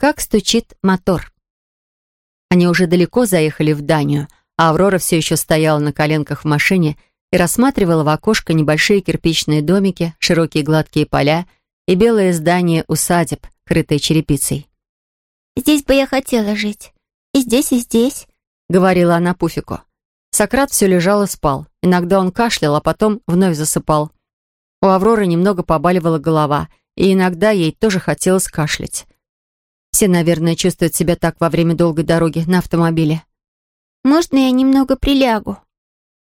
Как стучит мотор. Они уже далеко заехали в Данию, а Аврора все еще стояла на коленках в машине и рассматривала в окошко небольшие кирпичные домики, широкие гладкие поля и белое здание усадеб, крытое черепицей. «Здесь бы я хотела жить. И здесь, и здесь», — говорила она Пуфику. Сократ все лежал и спал. Иногда он кашлял, а потом вновь засыпал. У Авроры немного побаливала голова, и иногда ей тоже хотелось кашлять. Все, наверное, чувствуют себя так во время долгой дороги на автомобиле. «Можно я немного прилягу?»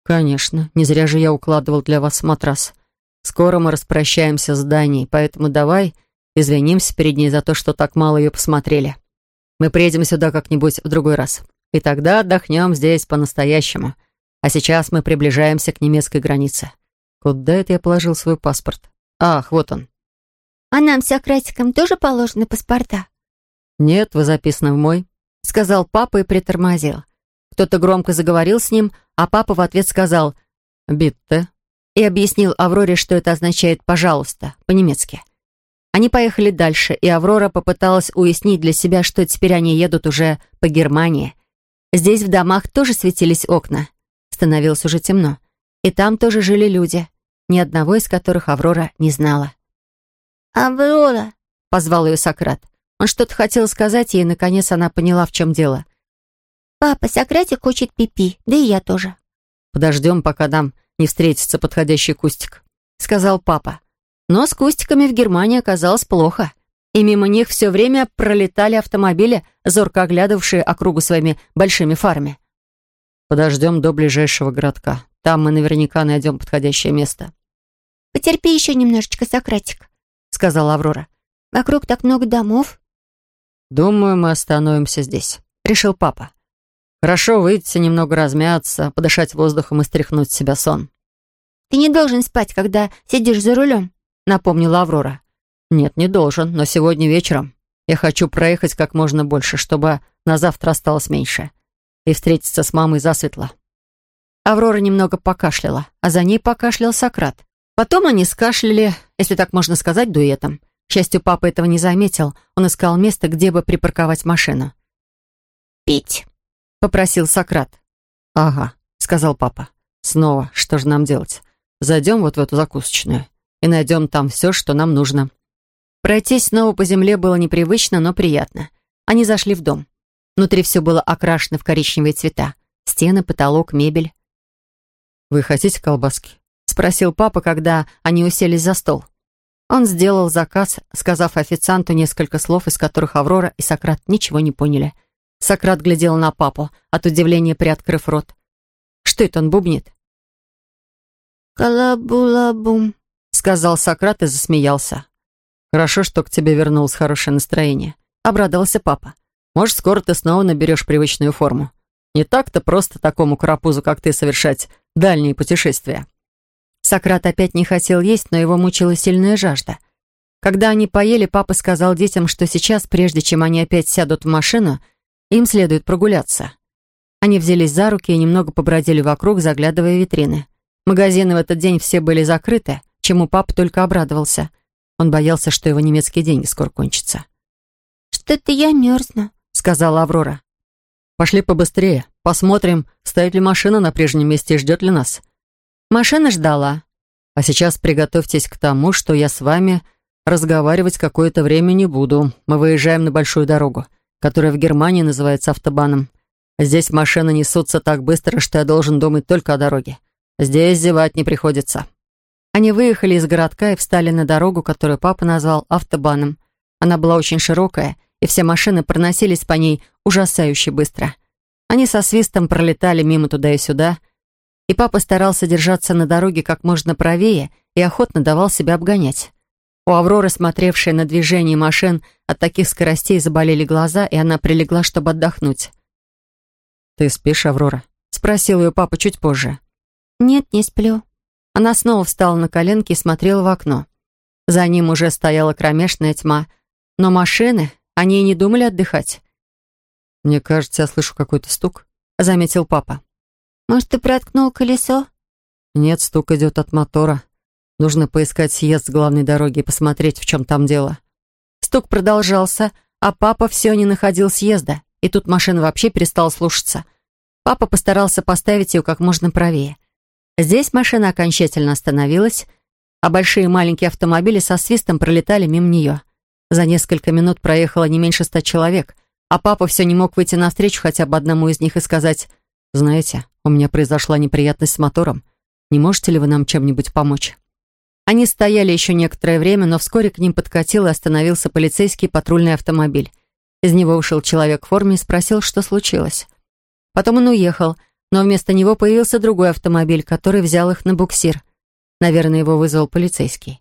«Конечно. Не зря же я укладывал для вас матрас. Скоро мы распрощаемся с Данией, поэтому давай извинимся перед ней за то, что так мало ее посмотрели. Мы приедем сюда как-нибудь в другой раз. И тогда отдохнем здесь по-настоящему. А сейчас мы приближаемся к немецкой границе. Куда это я положил свой паспорт? Ах, вот он. А нам с Акратиком тоже положены паспорта? Нет, вы записаны в мой, сказал папа и притормозил. Кто-то громко заговорил с ним, а папа в ответ сказал «Битте» и объяснил Авроре, что это означает «пожалуйста» по-немецки. Они поехали дальше, и Аврора попыталась уяснить для себя, что теперь они едут уже по Германии. Здесь в домах тоже светились окна. Становилось уже темно. И там тоже жили люди, ни одного из которых Аврора не знала. «Аврора!» — позвал ее Сократ. Он что-то хотел сказать ей, и, наконец, она поняла, в чем дело. «Папа, Сократик хочет пипи, да и я тоже». «Подождем, пока нам не встретится подходящий кустик», — сказал папа. Но с кустиками в Германии оказалось плохо. И мимо них все время пролетали автомобили, зорко оглядывавшие округу своими большими фарами. «Подождем до ближайшего городка. Там мы наверняка найдем подходящее место». «Потерпи еще немножечко, Сократик», — сказала Аврора. «Вокруг так много домов». «Думаю, мы остановимся здесь», — решил папа. Хорошо выйти, немного размяться, подышать воздухом и стряхнуть с себя сон. «Ты не должен спать, когда сидишь за рулем», — напомнила Аврора. «Нет, не должен, но сегодня вечером. Я хочу проехать как можно больше, чтобы на завтра осталось меньше. И встретиться с мамой засветло». Аврора немного покашляла, а за ней покашлял Сократ. Потом они скашляли, если так можно сказать, дуэтом. К счастью, папа этого не заметил. Он искал место, где бы припарковать машину. «Пить», попросил Сократ. «Ага», — сказал папа. «Снова, что же нам делать? Зайдем вот в эту закусочную и найдем там все, что нам нужно». Пройтись снова по земле было непривычно, но приятно. Они зашли в дом. Внутри все было окрашено в коричневые цвета. Стены, потолок, мебель. «Вы хотите колбаски?» — спросил папа, когда они уселись за стол. Он сделал заказ, сказав официанту несколько слов, из которых Аврора и Сократ ничего не поняли — Сократ глядел на папу, от удивления приоткрыв рот. Что это он бубнит? «Калабулабум», — сказал Сократ и засмеялся. «Хорошо, что к тебе вернулось хорошее настроение», — обрадовался папа. «Может, скоро ты снова наберешь привычную форму. Не так-то просто такому карапузу, как ты, совершать дальние путешествия». Сократ опять не хотел есть, но его мучила сильная жажда. Когда они поели, папа сказал детям, что сейчас, прежде чем они опять сядут в машину, — им следует прогуляться. Они взялись за руки и немного побродили вокруг, заглядывая в витрины. Магазины в этот день все были закрыты, чему папа только обрадовался. Он боялся, что его немецкие деньги скоро кончатся. «Что-то я мерзну», — сказала Аврора. «Пошли побыстрее. Посмотрим, стоит ли машина на прежнем месте и ждет ли нас». Машина ждала. А сейчас приготовьтесь к тому, что я с вами разговаривать какое-то время не буду. Мы выезжаем на большую дорогу которая в Германии называется автобаном. Здесь машины несутся так быстро, что я должен думать только о дороге. Здесь зевать не приходится». Они выехали из городка и встали на дорогу, которую папа назвал автобаном. Она была очень широкая, и все машины проносились по ней ужасающе быстро. Они со свистом пролетали мимо туда и сюда, и папа старался держаться на дороге как можно правее и охотно давал себя обгонять. У Авроры, смотревшей на движение машин, от таких скоростей заболели глаза, и она прилегла, чтобы отдохнуть. «Ты спишь, Аврора?» — спросил ее папа чуть позже. «Нет, не сплю». Она снова встала на коленки и смотрела в окно. За ним уже стояла кромешная тьма, но машины, они и не думали отдыхать. «Мне кажется, я слышу какой-то стук», — заметил папа. «Может, ты проткнул колесо?» «Нет, стук идет от мотора. Нужно поискать съезд с главной дороги и посмотреть, в чем там дело». Стук продолжался, а папа все не находил съезда, и тут машина вообще перестала слушаться. Папа постарался поставить ее как можно правее. Здесь машина окончательно остановилась, а большие и маленькие автомобили со свистом пролетали мимо нее. За несколько минут проехало не меньше ста человек, а папа все не мог выйти навстречу хотя бы одному из них и сказать, «Знаете, у меня произошла неприятность с мотором. Не можете ли вы нам чем-нибудь помочь?» Они стояли еще некоторое время, но вскоре к ним подкатил и остановился полицейский патрульный автомобиль. Из него вышел человек в форме и спросил, что случилось. Потом он уехал, но вместо него появился другой автомобиль, который взял их на буксир. Наверное, его вызвал полицейский.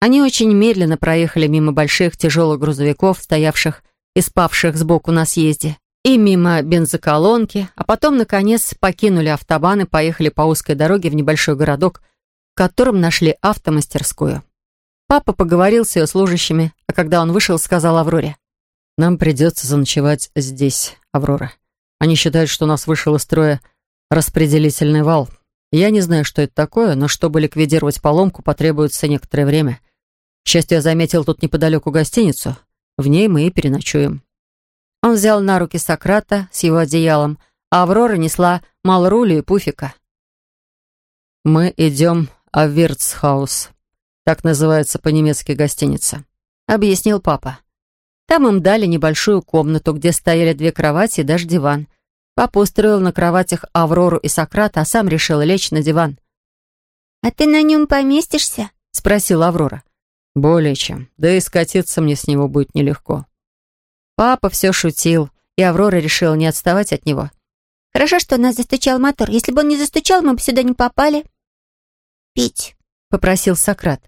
Они очень медленно проехали мимо больших тяжелых грузовиков, стоявших и спавших сбоку на съезде, и мимо бензоколонки, а потом, наконец, покинули автобан и поехали по узкой дороге в небольшой городок, котором нашли автомастерскую. Папа поговорил с ее служащими, а когда он вышел, сказал Авроре. «Нам придется заночевать здесь, Аврора. Они считают, что у нас вышел из строя распределительный вал. Я не знаю, что это такое, но чтобы ликвидировать поломку, потребуется некоторое время. К счастью, я заметил тут неподалеку гостиницу. В ней мы и переночуем». Он взял на руки Сократа с его одеялом, а Аврора несла Малрулю и Пуфика. «Мы идем а Вирцхаус. Так называется по-немецки гостиница», — объяснил папа. Там им дали небольшую комнату, где стояли две кровати и даже диван. Папа устроил на кроватях Аврору и Сократа, а сам решил лечь на диван. «А ты на нем поместишься?» — спросила Аврора. «Более чем. Да и скатиться мне с него будет нелегко». Папа все шутил, и Аврора решила не отставать от него. «Хорошо, что у нас застучал мотор. Если бы он не застучал, мы бы сюда не попали» пить», — попросил Сократ.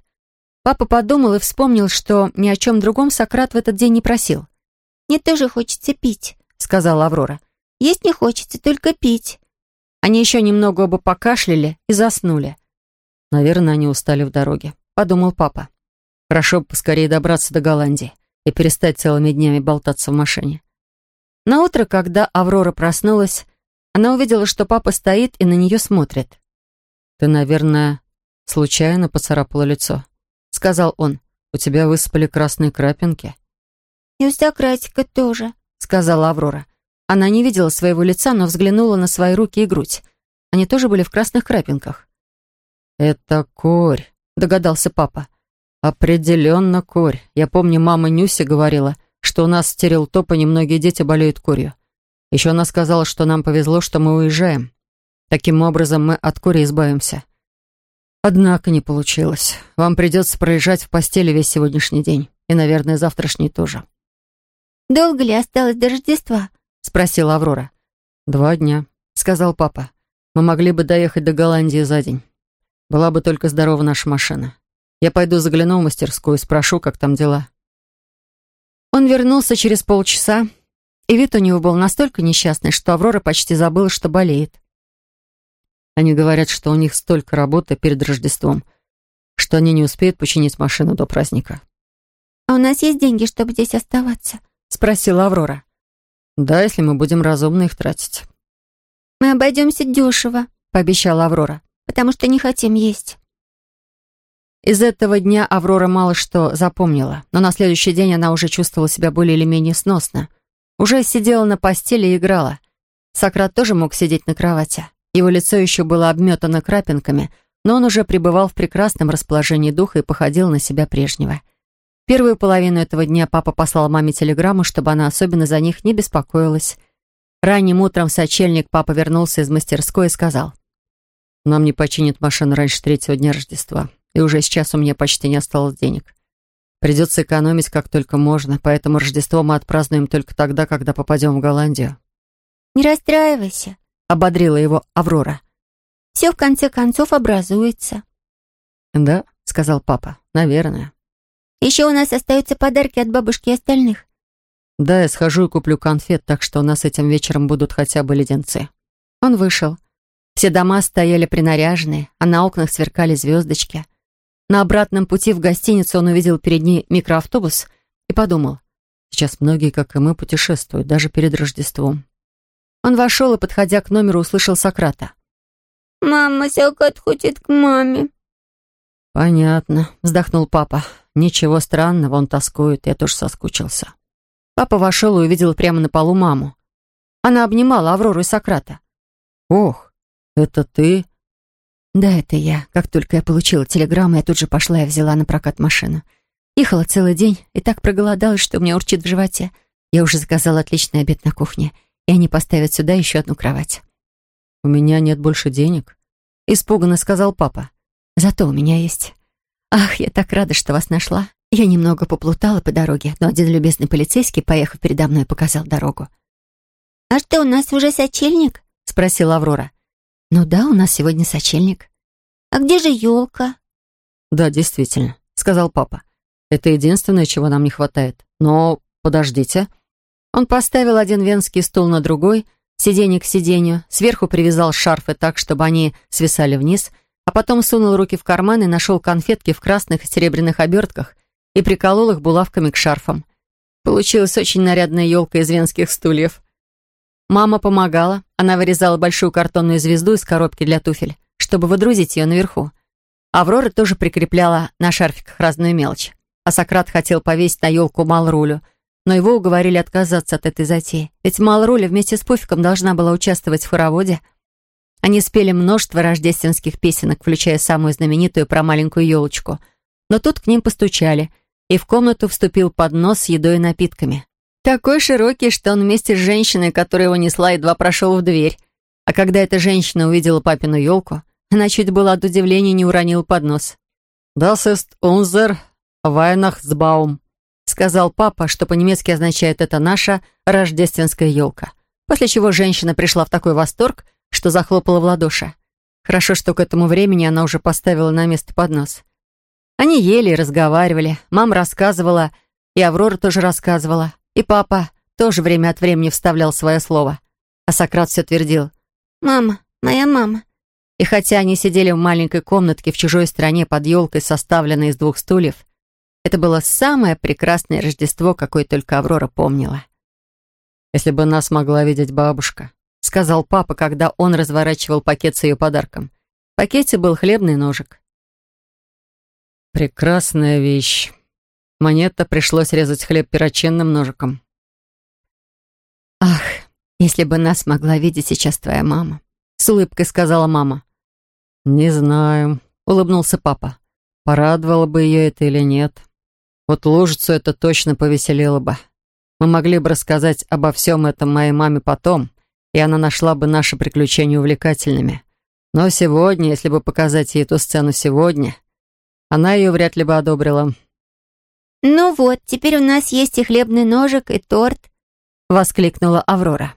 Папа подумал и вспомнил, что ни о чем другом Сократ в этот день не просил. «Мне тоже хочется пить», — сказала Аврора. «Есть не хочется, только пить». Они еще немного оба покашляли и заснули. «Наверное, они устали в дороге», — подумал папа. «Хорошо бы поскорее добраться до Голландии и перестать целыми днями болтаться в машине». На утро, когда Аврора проснулась, она увидела, что папа стоит и на нее смотрит. «Ты, наверное, случайно поцарапала лицо», — сказал он. «У тебя высыпали красные крапинки». «И у Сократика тоже», — сказала Аврора. Она не видела своего лица, но взглянула на свои руки и грудь. Они тоже были в красных крапинках. «Это корь», — догадался папа. «Определенно корь. Я помню, мама Нюси говорила, что у нас в стерилтопа немногие дети болеют корью. Еще она сказала, что нам повезло, что мы уезжаем. Таким образом, мы от кори избавимся. Однако не получилось. Вам придется пролежать в постели весь сегодняшний день. И, наверное, завтрашний тоже. «Долго ли осталось до Рождества?» — спросила Аврора. «Два дня», — сказал папа. «Мы могли бы доехать до Голландии за день. Была бы только здорова наша машина. Я пойду загляну в мастерскую и спрошу, как там дела». Он вернулся через полчаса, и вид у него был настолько несчастный, что Аврора почти забыла, что болеет. Они говорят, что у них столько работы перед Рождеством, что они не успеют починить машину до праздника. «А у нас есть деньги, чтобы здесь оставаться?» — спросила Аврора. «Да, если мы будем разумно их тратить». «Мы обойдемся дешево», — пообещала Аврора, «потому что не хотим есть». Из этого дня Аврора мало что запомнила, но на следующий день она уже чувствовала себя более или менее сносно. Уже сидела на постели и играла. Сократ тоже мог сидеть на кровати. Его лицо еще было обметано крапинками, но он уже пребывал в прекрасном расположении духа и походил на себя прежнего. Первую половину этого дня папа послал маме телеграмму, чтобы она особенно за них не беспокоилась. Ранним утром в сочельник папа вернулся из мастерской и сказал, «Нам не починят машину раньше третьего дня Рождества, и уже сейчас у меня почти не осталось денег. Придется экономить как только можно, поэтому Рождество мы отпразднуем только тогда, когда попадем в Голландию». «Не расстраивайся», ободрила его Аврора. «Все в конце концов образуется». «Да», — сказал папа, — «наверное». «Еще у нас остаются подарки от бабушки и остальных». «Да, я схожу и куплю конфет, так что у нас этим вечером будут хотя бы леденцы». Он вышел. Все дома стояли принаряженные, а на окнах сверкали звездочки. На обратном пути в гостиницу он увидел перед ней микроавтобус и подумал, сейчас многие, как и мы, путешествуют, даже перед Рождеством. Он вошел и, подходя к номеру, услышал Сократа. «Мама, Сократ хочет к маме». «Понятно», — вздохнул папа. «Ничего странного, он тоскует, я тоже соскучился». Папа вошел и увидел прямо на полу маму. Она обнимала Аврору и Сократа. «Ох, это ты?» «Да, это я. Как только я получила телеграмму, я тут же пошла и взяла на прокат машину. Ехала целый день и так проголодалась, что у меня урчит в животе. Я уже заказала отличный обед на кухне, и они поставят сюда еще одну кровать». «У меня нет больше денег», — испуганно сказал папа. «Зато у меня есть. Ах, я так рада, что вас нашла. Я немного поплутала по дороге, но один любезный полицейский, поехав передо мной, показал дорогу». «А что, у нас уже сочельник?» — спросила Аврора. «Ну да, у нас сегодня сочельник». «А где же елка?» «Да, действительно», — сказал папа. «Это единственное, чего нам не хватает. Но подождите». Он поставил один венский стул на другой, сиденье к сиденью, сверху привязал шарфы так, чтобы они свисали вниз, а потом сунул руки в карман и нашел конфетки в красных и серебряных обертках и приколол их булавками к шарфам. Получилась очень нарядная елка из венских стульев. Мама помогала. Она вырезала большую картонную звезду из коробки для туфель, чтобы выдрузить ее наверху. Аврора тоже прикрепляла на шарфиках разную мелочь. А Сократ хотел повесить на елку Малрулю, но его уговорили отказаться от этой затеи. Ведь Малруля вместе с Пуфиком должна была участвовать в хороводе. Они спели множество рождественских песенок, включая самую знаменитую про маленькую елочку. Но тут к ним постучали, и в комнату вступил поднос с едой и напитками. Такой широкий, что он вместе с женщиной, которая его несла, едва прошел в дверь. А когда эта женщина увидела папину елку, она чуть было от удивления не уронила поднос. «Das ist unser Weihnachtsbaum», сказал папа, что по-немецки означает «это наша рождественская елка». После чего женщина пришла в такой восторг, что захлопала в ладоши. Хорошо, что к этому времени она уже поставила на место поднос. Они ели и разговаривали. Мама рассказывала, и Аврора тоже рассказывала. И папа тоже время от времени вставлял свое слово. А Сократ все твердил «Мама, моя мама». И хотя они сидели в маленькой комнатке в чужой стране под елкой, составленной из двух стульев, это было самое прекрасное Рождество, какое только Аврора помнила. «Если бы нас могла видеть бабушка», — сказал папа, когда он разворачивал пакет с ее подарком. В пакете был хлебный ножик. «Прекрасная вещь», Монета пришлось резать хлеб перочинным ножиком. «Ах, если бы нас могла видеть сейчас твоя мама!» С улыбкой сказала мама. «Не знаю», — улыбнулся папа. «Порадовало бы ее это или нет. Вот лужицу это точно повеселило бы. Мы могли бы рассказать обо всем этом моей маме потом, и она нашла бы наши приключения увлекательными. Но сегодня, если бы показать ей эту сцену сегодня, она ее вряд ли бы одобрила». «Ну вот, теперь у нас есть и хлебный ножик, и торт», — воскликнула Аврора.